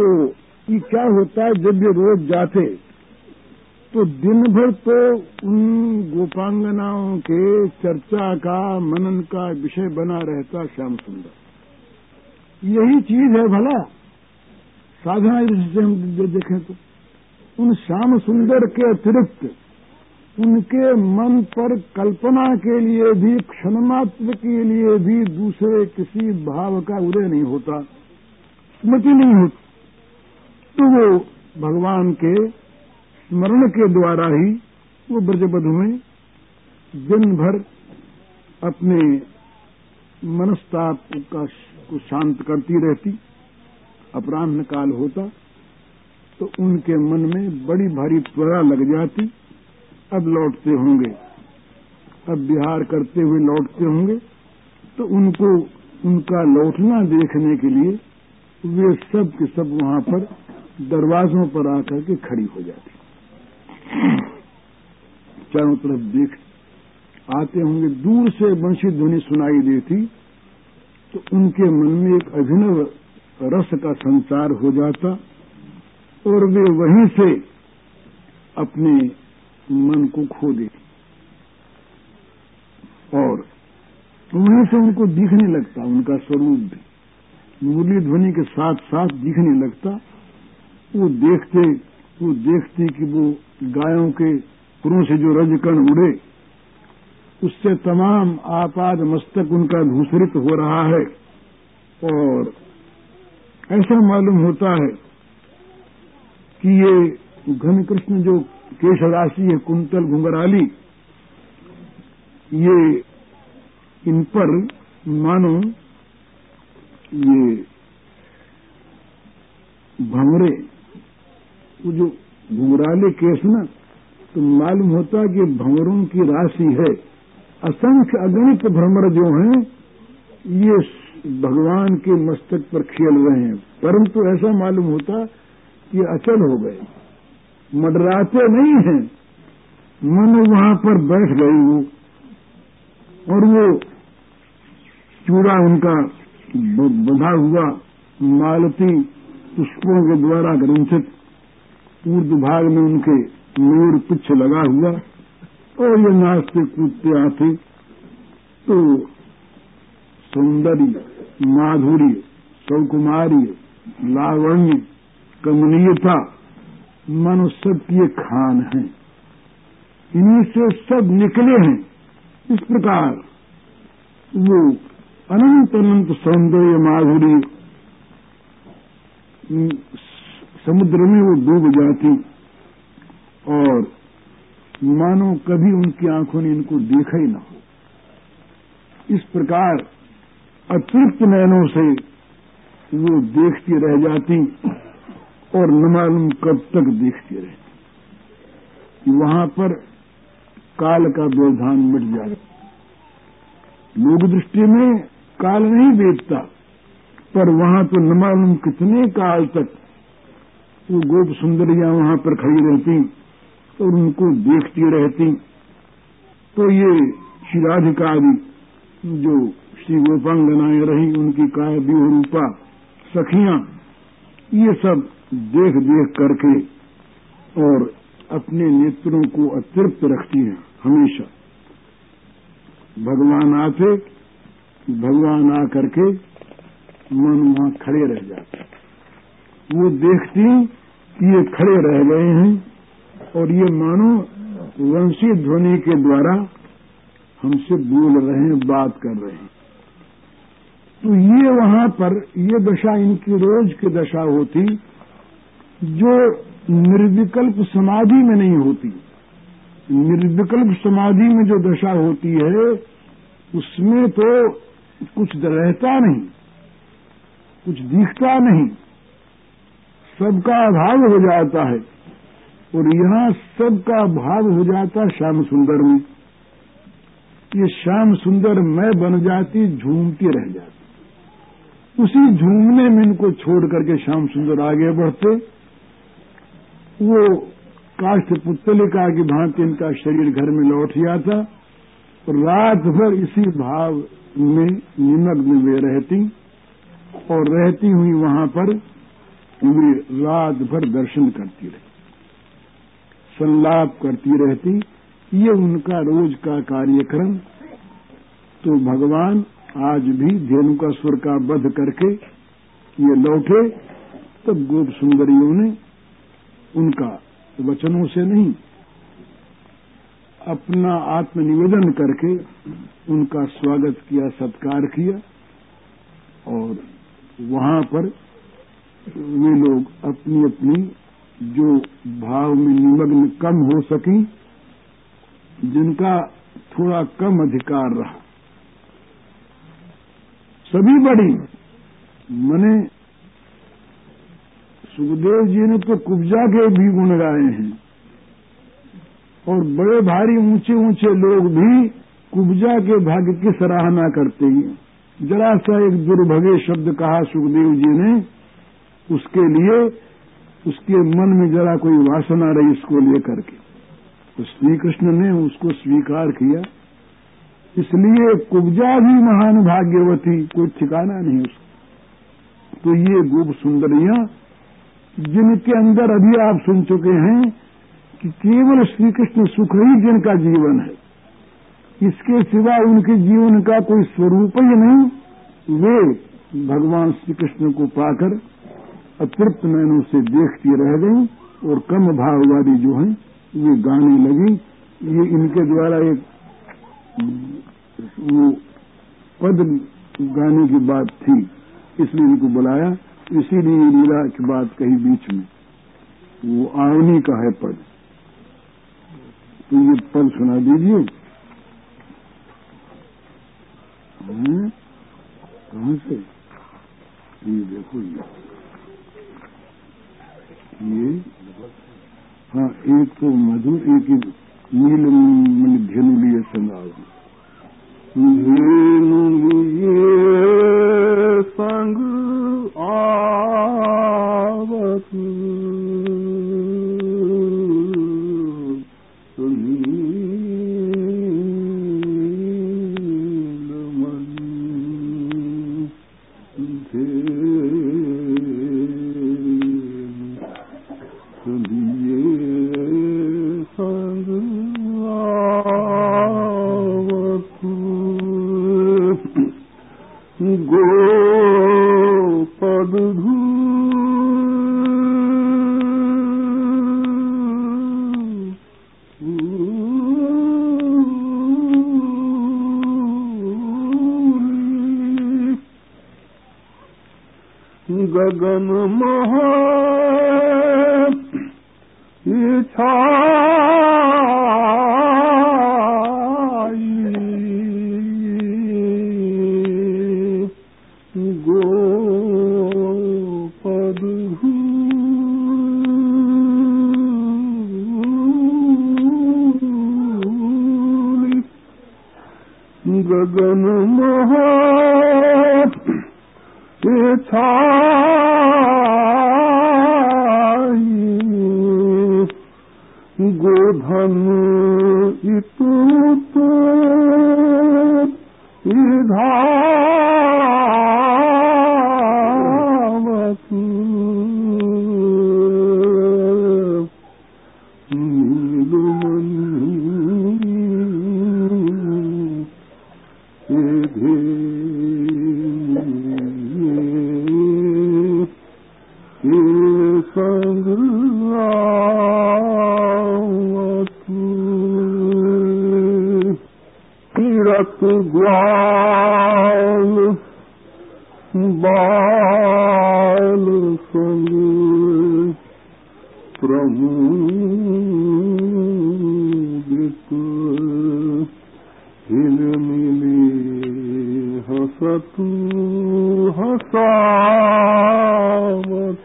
तो ये क्या होता है जब ये रोज जाते? तो दिन भर तो उन गोपांगनाओं के चर्चा का, मनन का विषय बना रहता श्याम सुंदर। यही चीज़ है भला। साधना दृष्टि से हम देखें तो। उन श्याम सुंदर के अतिरिक्त, उनके मन पर कल्पना के लिए भी क्षणमात्र के लिए भी दूसरे किसी भाव का उदय नहीं होता। स्मृति नहीं होती। तो वो भगवान के स्मरण के द्वारा ही वो ब्रजबधु में दिन भर अपने मनस्ताप का को शांत करती रहती, अपराह्न काल होता तो उनके मन में बड़ी भारी त्वरा लग जाती, अब लौटते होंगे। अब बिहार करते हुए लौटते होंगे तो उनको उनका लौटना देखने के लिए वे सब के सब वहाँ पर दरवाजों पर आकर के खड़ी हो जाती। चारों तरफ़ देख, आते होंगे, दूर से वंशी ध्वनि सुनाई देती तो उनके मन में एक अभिनव रस का संचार हो जाता, और वे वहीं से अपने मन को खो देती। और वहीं से उनको दिखने लगता, उनका स्वरूप भी। मुरली ध्वनि के साथ साथ दिखने लगता वो देखते, वो देखती कि वो गायों के पुरों से जो रजकण उड़े, उससे तमाम आपाद मस्तक उनका धूसरित हो रहा है। और ऐसा मालूम होता है कि ये घन कृष्ण जो केश राशि है, कुंतल घुंगराली ये इन पर मानो ये भंवरे वो जो घुंगराले केस ना तो मालूम होता कि भंवरों की राशि है। असंख्य अगणित भ्रमर जो हैं, ये भगवान के मस्तक पर खेल रहे हैं। परंतु ऐसा मालूम होता कि अचल हो गए। मडराते नहीं हैं। मन वहाँ पर बैठ गई वो और वो चूड़ा उनका बंधा हुआ मालती पुष्पों के द्वारा ग्रंथित ऊर्द भाग में उनके मोर पिछ लगा हुआ, और ये नाचते कूदते आते तो सौंदर्य, माधुर्य सौकुमारी लावण्य, कमनीयता, मानो सब की खान है। इन्हीं से सब निकले हैं। इस प्रकार वो अनंत अनंत सौंदर्य माधुरी समुद्र में वो डूब जाती और मानो कभी उनकी आँखों ने इनको देखा ही ना हो। इस प्रकार अतृप्त नयनों से वो देखती रह जाती और न मालूम कब तक देखती रहती। वहाँ पर काल का व्यवधान मिट जाए। लोक दृष्टि में काल नहीं देखता पर वहाँ तो न मालूम कितने काल तक वो गोप सुंदरियाँ वहाँ पर खड़ी रहती और उनको देखती रहती। तो ये शिराधिकारी जो श्री गोपांगनाएँ रही, उनकी काय रूपा सखियाँ, ये सब देख देख करके और अपने नेत्रों को अतृप्त रखती हैं हमेशा। भगवान आते, भगवान आ करके मन वहाँ खड़े रह जाते। वो देखती कि ये खड़े रह गए हैं और ये मानो वंशी ध्वनि के द्वारा हमसे बोल रहे हैं, बात कर रहे हैं। तो ये वहाँ पर, ये दशा इनकी रोज की दशा होती जो निर्विकल्प समाधि में नहीं होती। निर्विकल्प समाधि में जो दशा होती है, उसमें तो कुछ रहता नहीं, कुछ दिखता नहीं। सबका अभाव हो जाता है। और यहाँ सबका भाव हो जाता है श्याम सुंदर में। ये श्याम सुंदर मैं बन जाती, झूमती रह जाती। उसी झूमने में इनको छोड़ करके श्याम सुंदर आगे बढ़ते। वो काष्ठ पुतलिका की भांति इनका शरीर घर में लौट जाता और रात भर इसी भाव में निमग्न वे रहती और रहती हुई वहाँ पर वे रात भर दर्शन करती रही। संलाप करती रहती, ये उनका रोज का कार्यक्रम। तो भगवान आज भी धेनु का सुर का वध करके ये लौटे, तब गोप सुंदरियों ने उनका वचनों से नहीं, अपना आत्मनिवेदन करके उनका स्वागत किया, सत्कार किया और वहाँ पर वे लोग अपनी अपनी जो भाव में निमग्न कम हो सकी, जिनका थोड़ा कम अधिकार रहा। सभी बड़ी। मने सुखदेव जी ने तो कुब्जा के भी गुण गाए हैं। और बड़े भारी ऊँचे ऊँचे लोग भी कुब्जा के भाग्य की सराहना करते हैं। जरा सा एक दुर्भगे शब्द कहा सुखदेव जी ने उसके लिए, उसके मन में जरा कोई वासना रही इसको लेकर के तो श्री कृष्ण ने उसको स्वीकार किया। इसलिए कुब्जा भी महान भाग्यवती कोई ठिकाना नहीं उसको। तो ये गोप सुंदरियाँ, जिनके अंदर अभी आप सुन चुके हैं कि केवल श्री कृष्ण सुख ही जिनका जीवन है। इसके सिवा उनके जीवन का कोई स्वरूप ही नहीं। वे भगवान श्री कृष्ण को पाकर अतृप्त नैनों से देखती रह गई और कम भाव वाली जो है वे गाने लगी। ये इनके द्वारा एक वो पद गाने की बात थी, इसलिए इनको बुलाया। इसीलिए लीला की बात कही बीच में। वो आवनी का है पद। तो ये पद सुना दीजिए। कहाँ से? ये देखो ये ये हाँ एक तो मधुर एक नील धेनु लिए संगाव लिए संग आवत। गगन मह इच्छा गो विधा तीरथ ग्वाल बाल संग प्रमुदित। हिल मिली हसतु हसावत।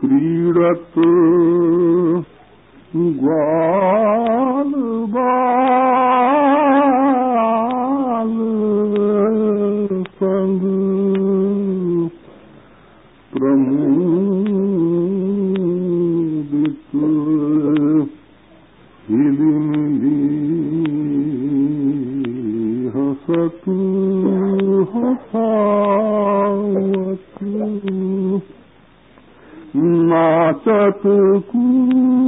क्रीडत Gol bal sang pramudit hilim di hasatu hasatu नाचत कू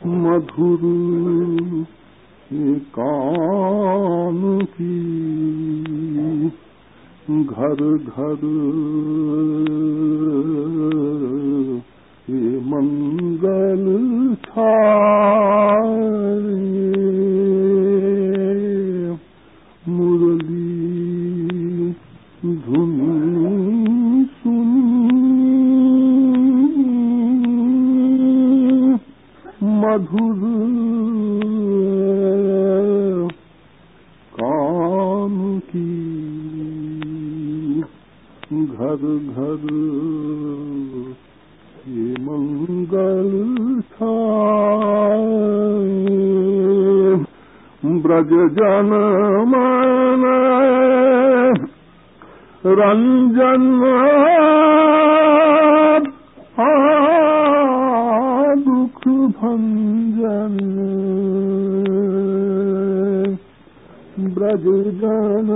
मधुर कान की घर घर ये मंगल छाए मधुर कान की घर घर ये मंगल ब्रज जन मन रंजन आ ब्रजगण